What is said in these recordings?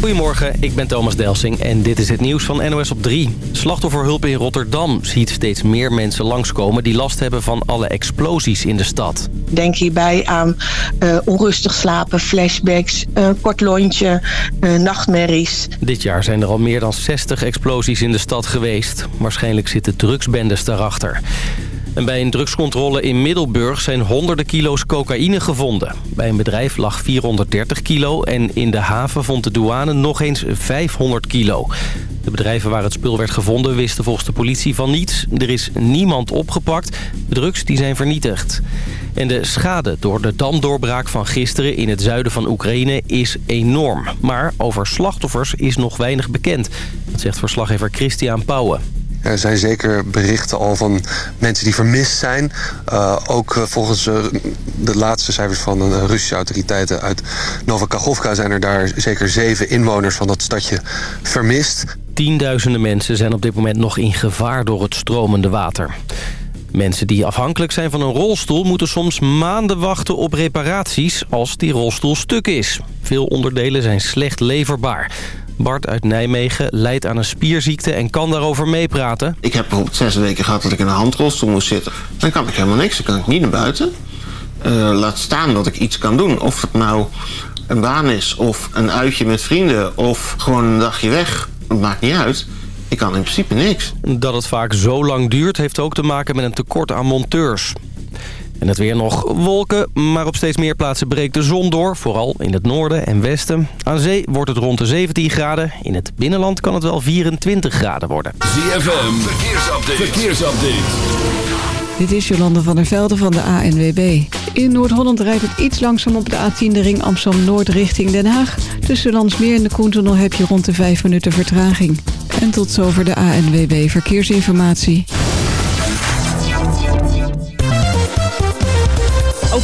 Goedemorgen, ik ben Thomas Delsing en dit is het nieuws van NOS op 3. Slachtofferhulp in Rotterdam ziet steeds meer mensen langskomen... die last hebben van alle explosies in de stad. Denk hierbij aan uh, onrustig slapen, flashbacks, uh, kort lontje, uh, nachtmerries. Dit jaar zijn er al meer dan 60 explosies in de stad geweest. Waarschijnlijk zitten drugsbendes daarachter. En bij een drugscontrole in Middelburg zijn honderden kilo's cocaïne gevonden. Bij een bedrijf lag 430 kilo en in de haven vond de douane nog eens 500 kilo. De bedrijven waar het spul werd gevonden wisten volgens de politie van niets. Er is niemand opgepakt. Drugs die zijn vernietigd. En de schade door de damdoorbraak van gisteren in het zuiden van Oekraïne is enorm. Maar over slachtoffers is nog weinig bekend. Dat zegt verslaggever Christian Pauwen. Er zijn zeker berichten al van mensen die vermist zijn. Uh, ook volgens uh, de laatste cijfers van de Russische autoriteiten uit Novakachovka... zijn er daar zeker zeven inwoners van dat stadje vermist. Tienduizenden mensen zijn op dit moment nog in gevaar door het stromende water. Mensen die afhankelijk zijn van een rolstoel... moeten soms maanden wachten op reparaties als die rolstoel stuk is. Veel onderdelen zijn slecht leverbaar. Bart uit Nijmegen leidt aan een spierziekte en kan daarover meepraten. Ik heb bijvoorbeeld zes weken gehad dat ik in een handrolstoel moest zitten. Dan kan ik helemaal niks. Dan kan ik niet naar buiten. Uh, laat staan dat ik iets kan doen. Of het nou een baan is, of een uitje met vrienden... of gewoon een dagje weg. Het maakt niet uit. Ik kan in principe niks. Dat het vaak zo lang duurt heeft ook te maken met een tekort aan monteurs. En het weer nog wolken, maar op steeds meer plaatsen breekt de zon door. Vooral in het noorden en westen. Aan zee wordt het rond de 17 graden. In het binnenland kan het wel 24 graden worden. ZFM, verkeersupdate. verkeersupdate. Dit is Jolande van der Velde van de ANWB. In Noord-Holland rijdt het iets langzaam op de A10 de ring Amsterdam-Noord richting Den Haag. Tussen Landsmeer en de Koentunnel heb je rond de 5 minuten vertraging. En tot zover de ANWB Verkeersinformatie.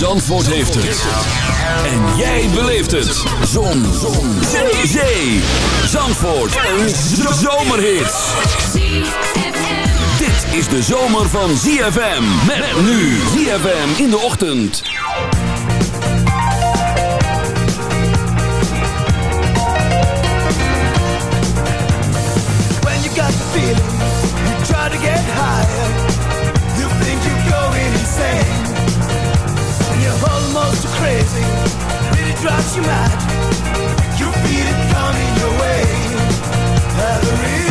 Zandvoort heeft het. En jij beleeft het. Zon. Zon. Zee. Zee. Zandvoort. Een zomerhit. Dit is de zomer van ZFM. Met nu ZFM in de ochtend. When you got the feeling, you try to get higher. Crazy. Really drives you mad. You feel it coming your way. Have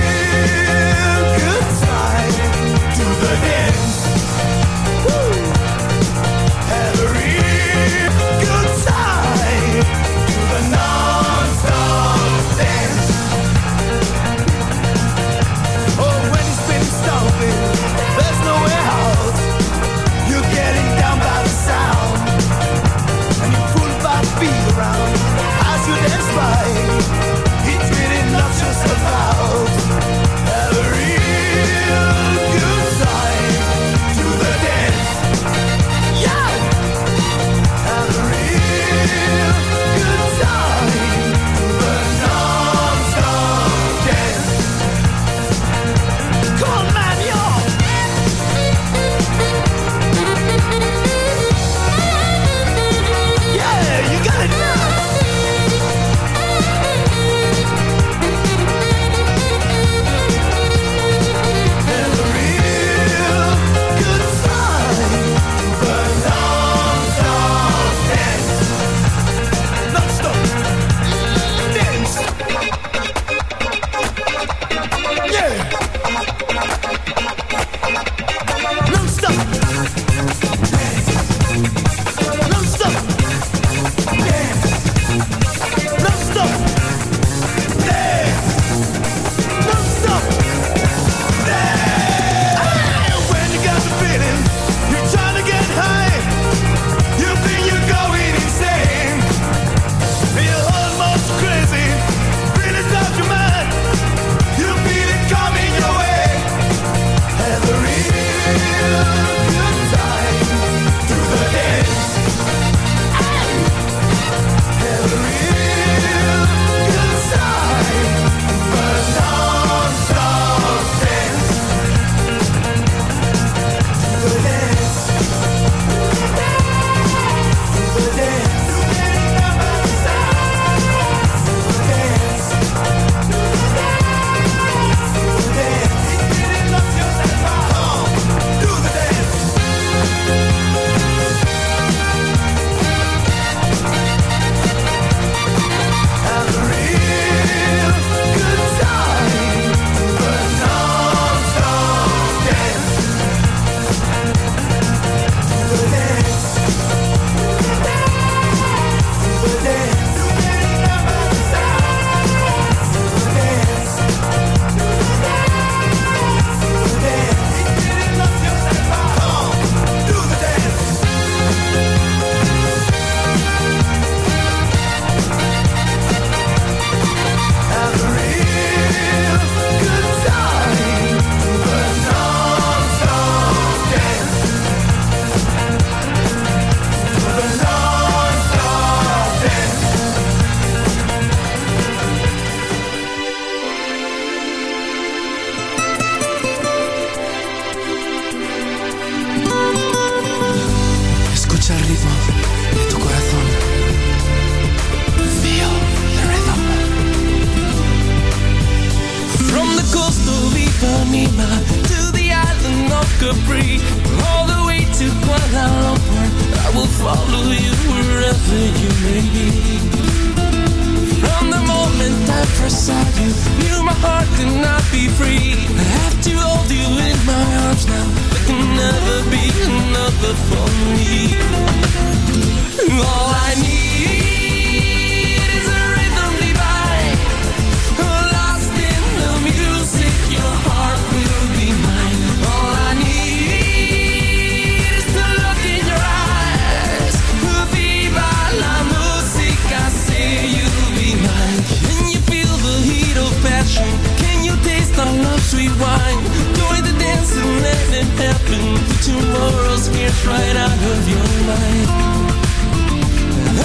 wine. Going to dance and let it happen. The tomorrow's here right out of your life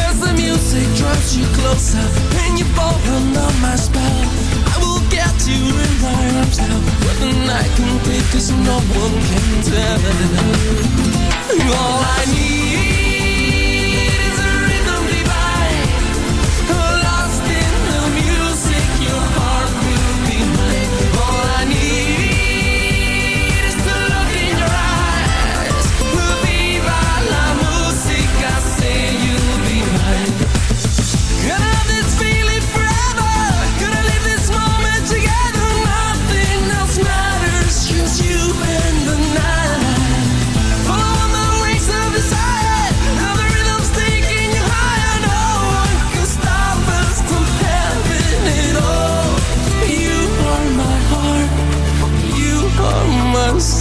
As the music drives you closer And you fall under my spell I will get you in my arms now. What the night can take cause no one can tell All I need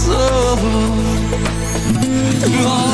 soul. Oh.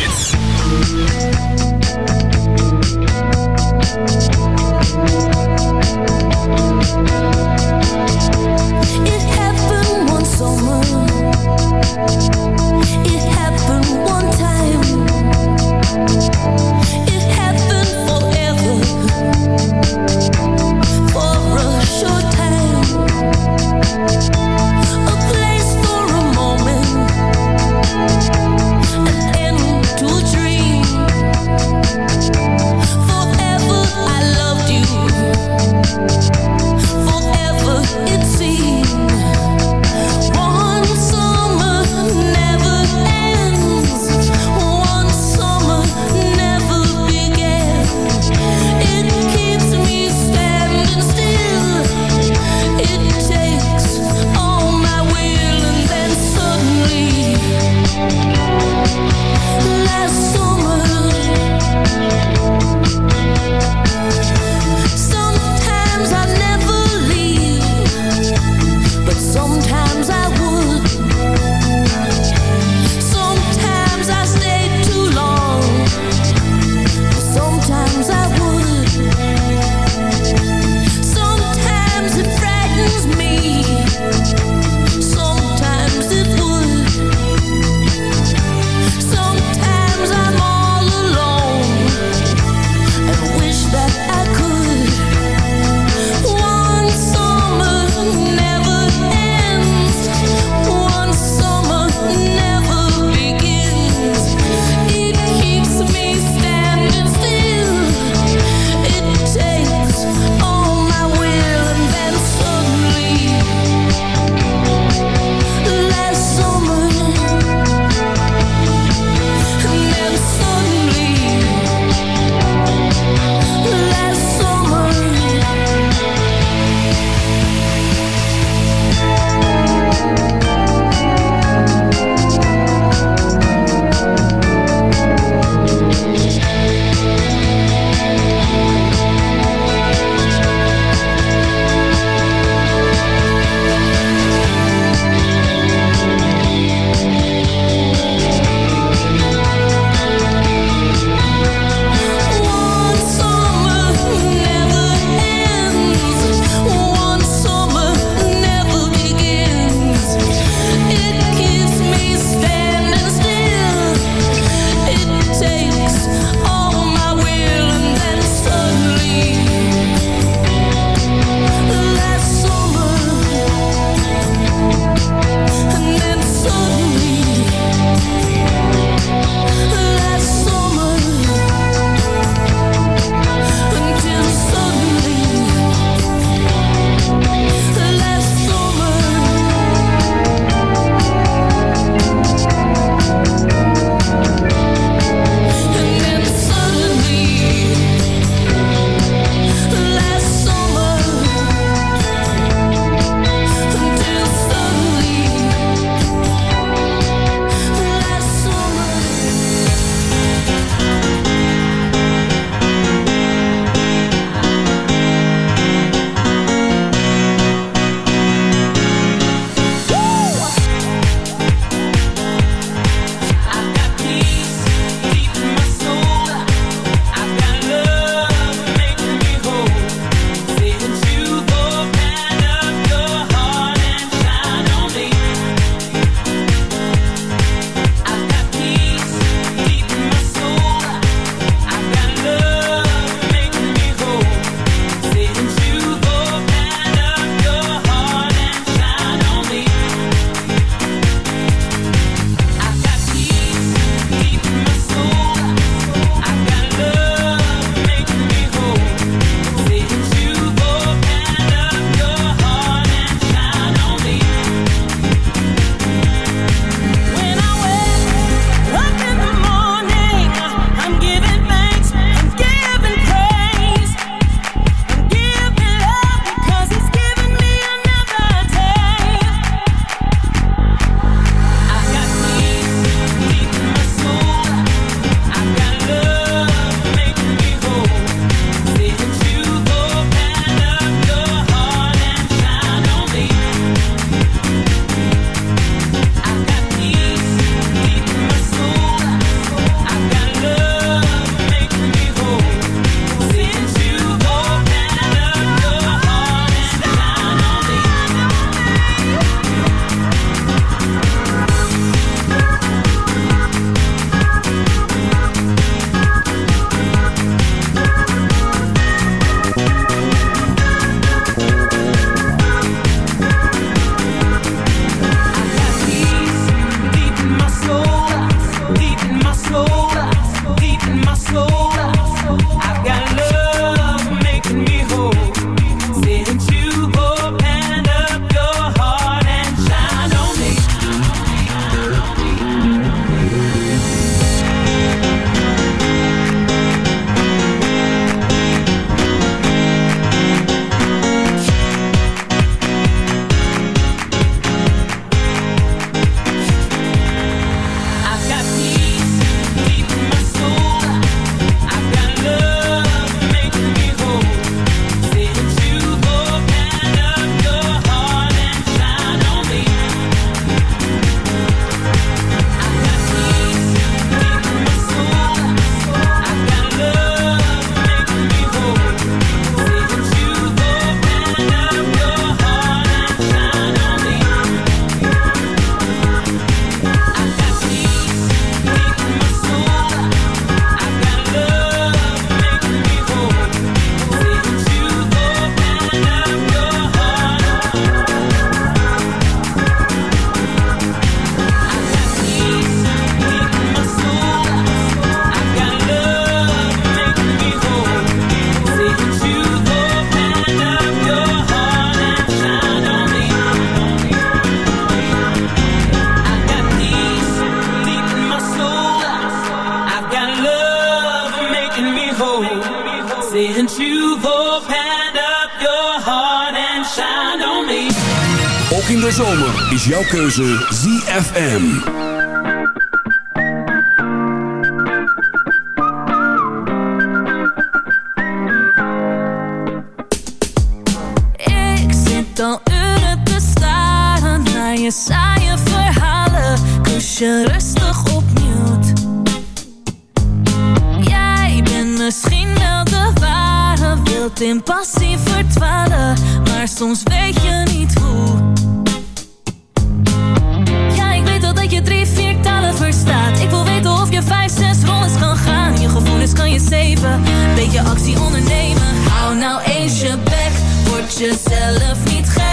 Actie ondernemen. Hou nou eens je bek, word jezelf niet gek.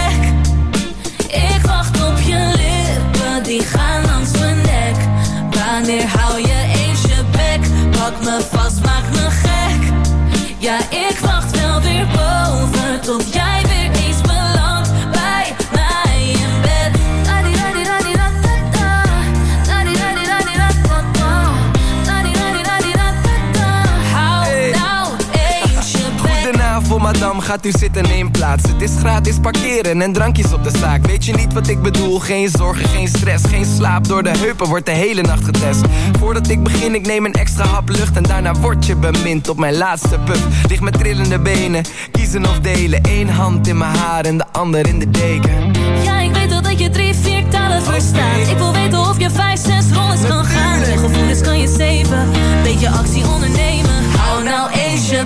Gaat u zitten neem plaats. Het is gratis parkeren en drankjes op de zaak. Weet je niet wat ik bedoel? Geen zorgen, geen stress Geen slaap. Door de heupen, wordt de hele nacht getest. Voordat ik begin, ik neem een extra hap lucht. En daarna word je bemind op mijn laatste puff. Lig met trillende benen, kiezen of delen. Eén hand in mijn haar en de ander in de deken. Ja, ik weet dat je drie, vier talen verstaat. Ik wil weten of je vijf, zes rondes kan gaan. Je gevoelens kan je zeven, beetje actie ondernemen. Hou nou eens je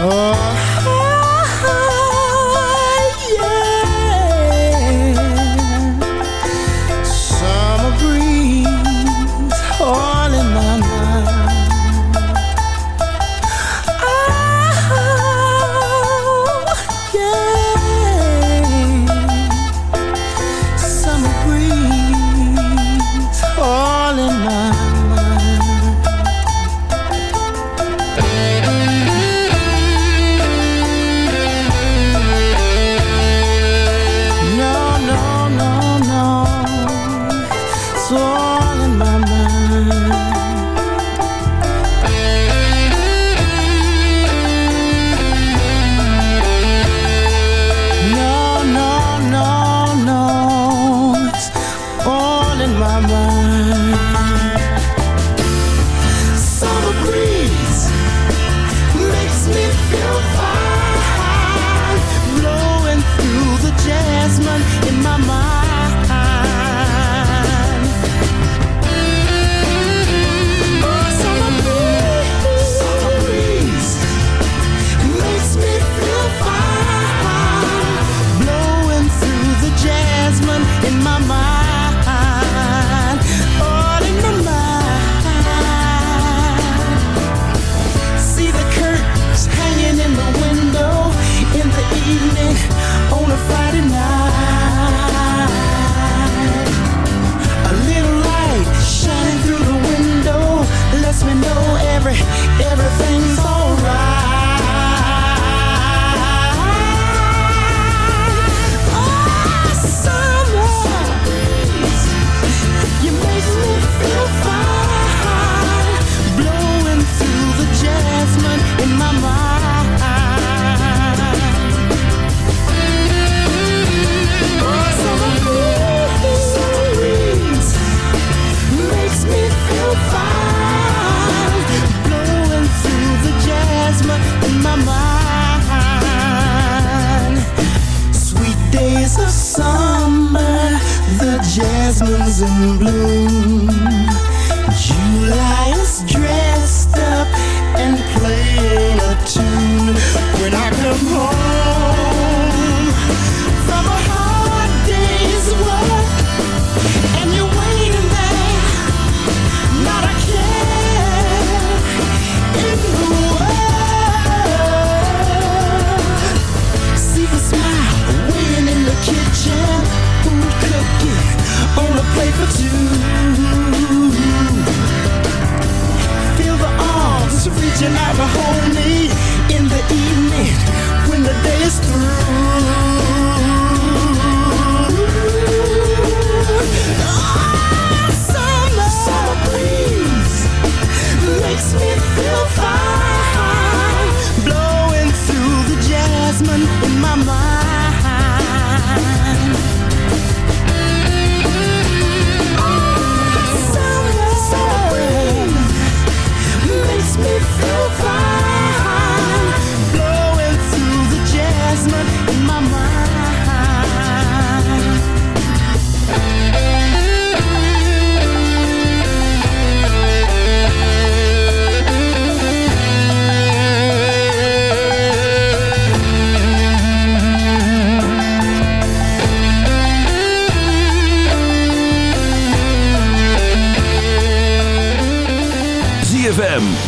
Oh.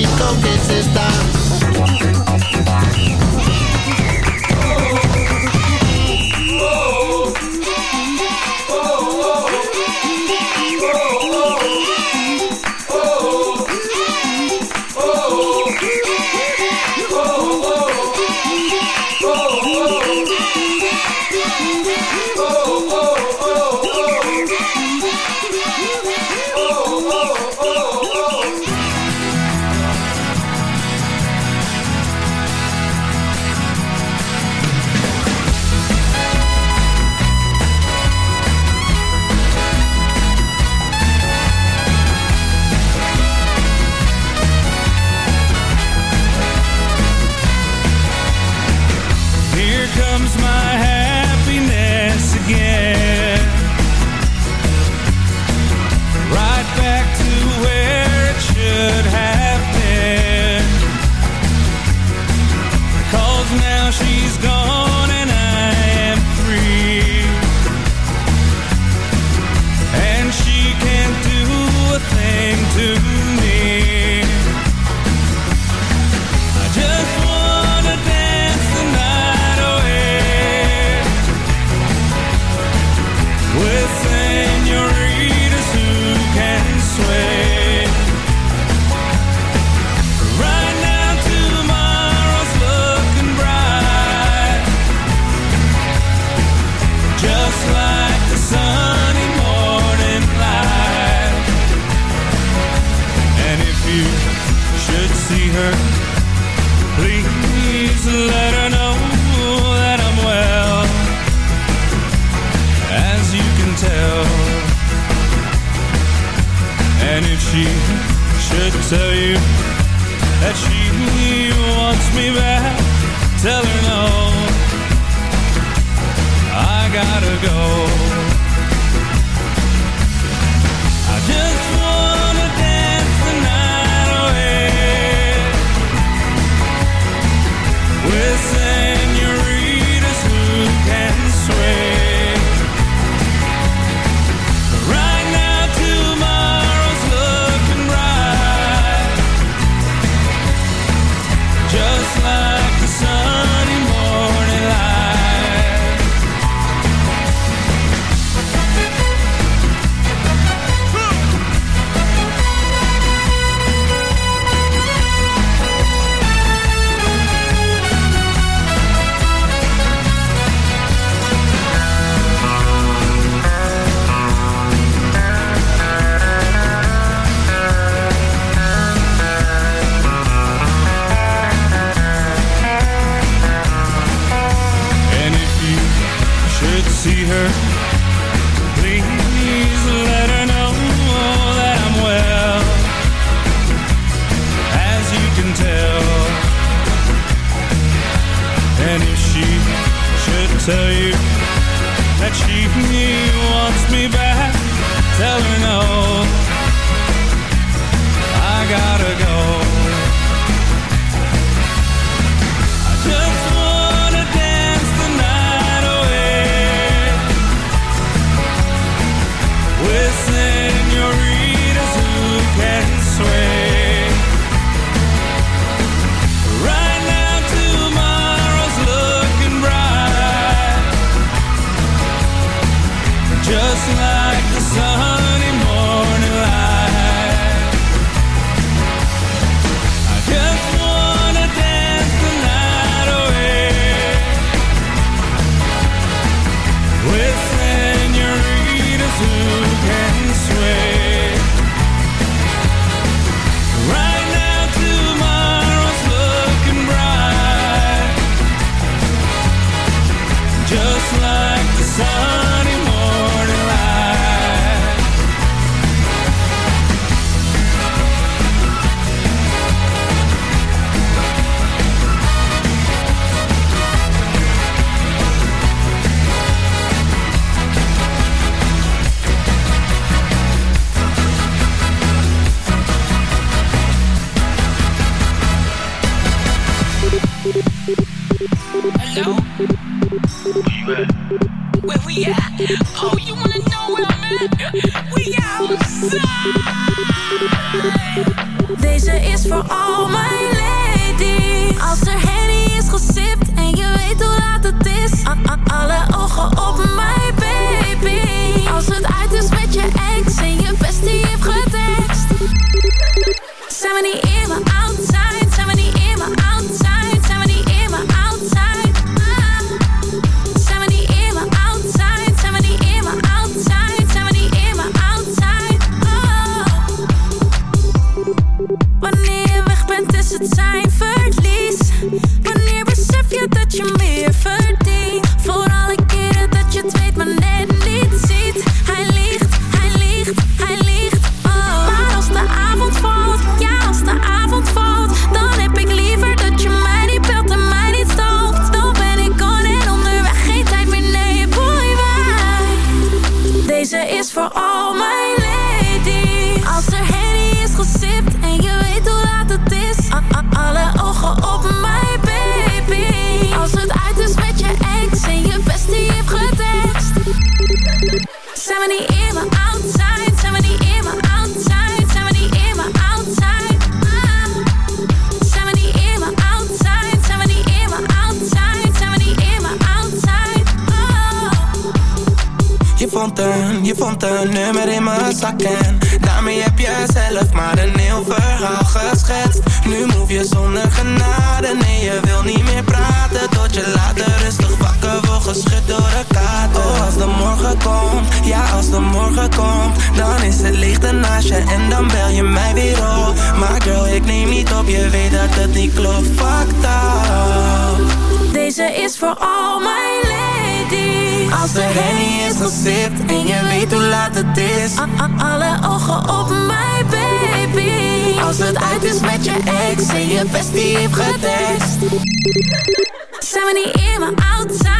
に溶け en dan bel je mij weer op. Maar girl ik neem niet op, je weet dat het niet klopt, fucked up. is voor al mijn ladies. Als de hennie is gesipt en je weet hoe laat het is. Alle ogen op mij, baby. Als het uit is met je ex en je bestie heeft getest. Zijn we niet in mijn outside?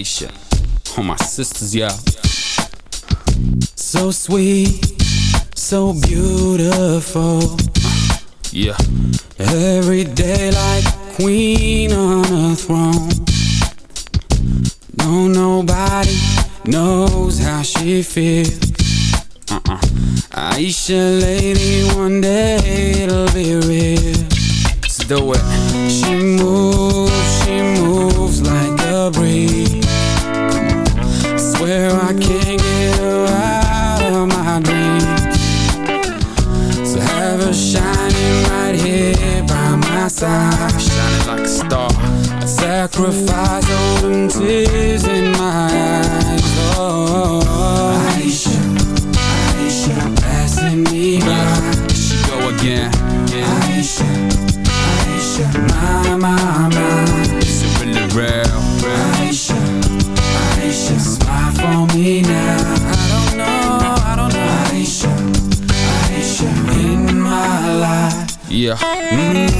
Aisha. All oh, my sisters, yeah. So sweet, so beautiful. Yeah. Every day like queen on a throne. No, nobody knows how she feels. Uh-uh. Aisha -hmm.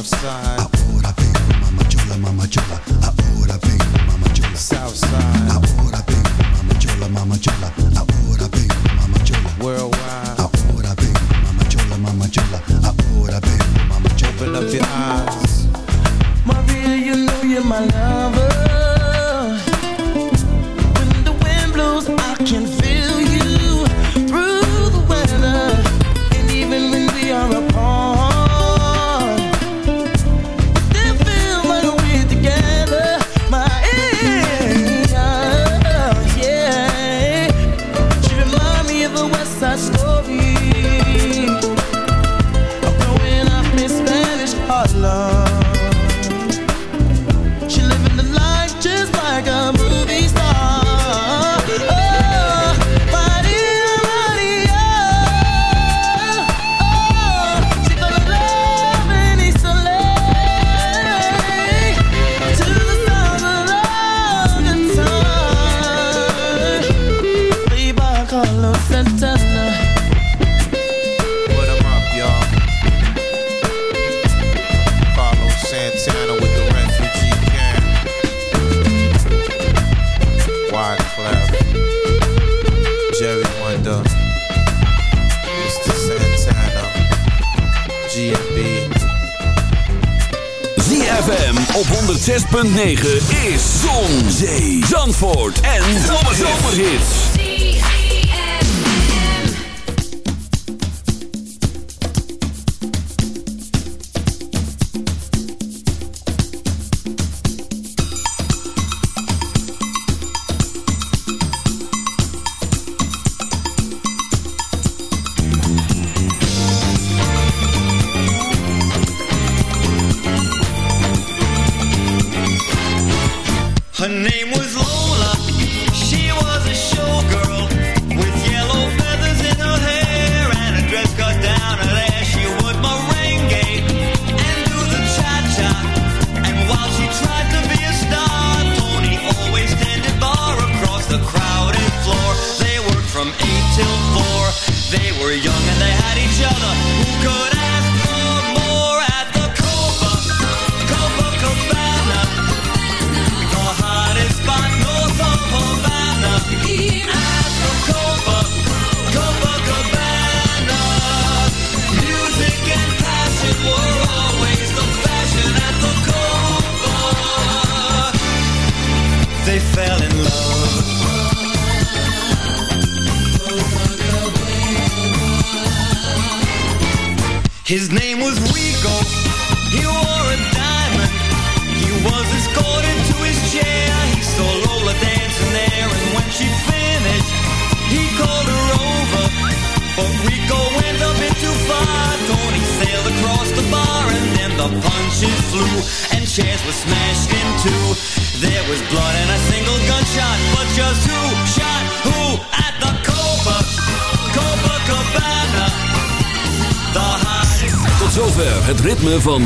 outside.